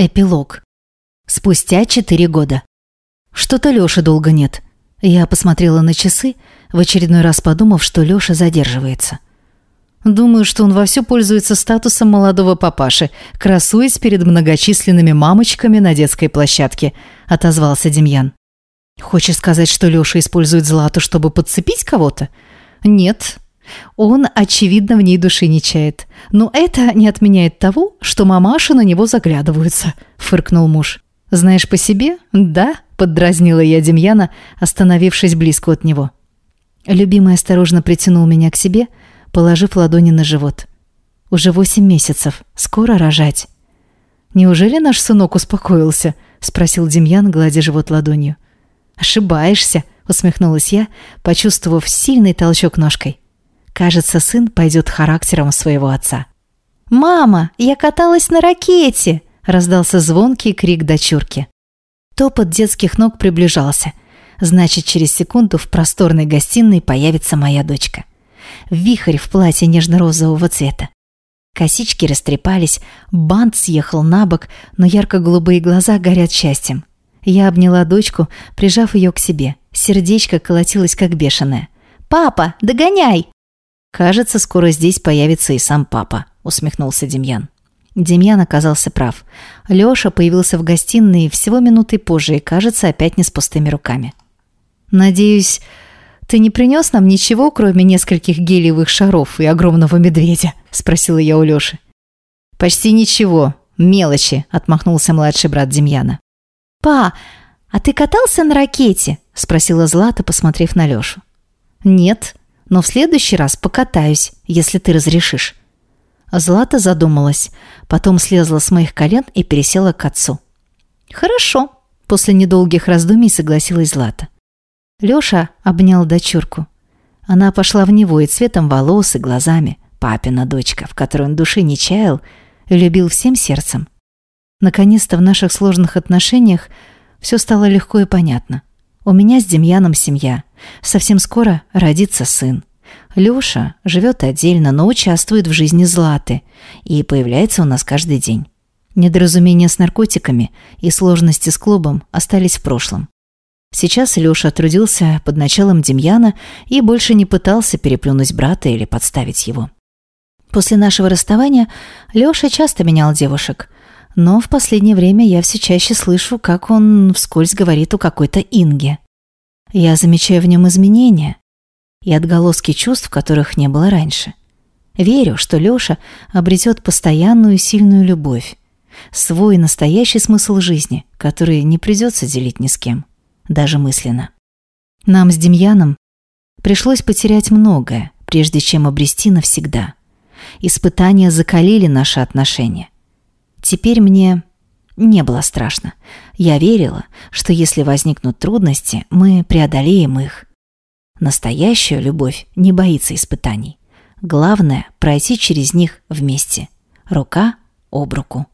Эпилог. Спустя четыре года. Что-то Лёши долго нет. Я посмотрела на часы, в очередной раз подумав, что Лёша задерживается. Думаю, что он вовсю пользуется статусом молодого папаши, красуясь перед многочисленными мамочками на детской площадке, отозвался Демьян. Хочешь сказать, что Лёша использует Злату, чтобы подцепить кого-то? Нет, он, очевидно, в ней души не чает. Но это не отменяет того, что мамаши на него заглядываются», — фыркнул муж. «Знаешь по себе?» «Да», — поддразнила я Демьяна, остановившись близко от него. Любимый осторожно притянул меня к себе, положив ладони на живот. «Уже восемь месяцев. Скоро рожать». «Неужели наш сынок успокоился?» — спросил Демьян, гладя живот ладонью. «Ошибаешься», — усмехнулась я, почувствовав сильный толчок ножкой. Кажется, сын пойдет характером своего отца. «Мама, я каталась на ракете!» – раздался звонкий крик дочурки. Топот детских ног приближался. Значит, через секунду в просторной гостиной появится моя дочка. Вихрь в платье нежно-розового цвета. Косички растрепались, бант съехал на бок, но ярко-голубые глаза горят счастьем. Я обняла дочку, прижав ее к себе. Сердечко колотилось как бешеное. «Папа, догоняй!» «Кажется, скоро здесь появится и сам папа», — усмехнулся Демьян. Демьян оказался прав. Лёша появился в гостиной всего минутой позже и, кажется, опять не с пустыми руками. «Надеюсь, ты не принёс нам ничего, кроме нескольких гелиевых шаров и огромного медведя?» – спросила я у Лёши. «Почти ничего. Мелочи», – отмахнулся младший брат Демьяна. «Па, а ты катался на ракете?» – спросила Злата, посмотрев на Лёшу. «Нет», но в следующий раз покатаюсь, если ты разрешишь». Злата задумалась, потом слезла с моих колен и пересела к отцу. «Хорошо», – после недолгих раздумий согласилась Злата. Лёша обнял дочурку. Она пошла в него и цветом волос, и глазами. Папина дочка, в которой он души не чаял и любил всем сердцем. Наконец-то в наших сложных отношениях все стало легко и понятно. У меня с Демьяном семья. Совсем скоро родится сын. Лёша живет отдельно, но участвует в жизни Златы и появляется у нас каждый день. Недоразумения с наркотиками и сложности с клубом остались в прошлом. Сейчас Лёша трудился под началом Демьяна и больше не пытался переплюнуть брата или подставить его. После нашего расставания Лёша часто менял девушек, но в последнее время я все чаще слышу, как он вскользь говорит о какой-то Инге. Я замечаю в нем изменения и отголоски чувств, которых не было раньше. Верю, что Лёша обретет постоянную сильную любовь, свой настоящий смысл жизни, который не придется делить ни с кем, даже мысленно. Нам с Демьяном пришлось потерять многое, прежде чем обрести навсегда. Испытания закалили наши отношения – Теперь мне не было страшно. Я верила, что если возникнут трудности, мы преодолеем их. Настоящая любовь не боится испытаний. Главное – пройти через них вместе, рука об руку.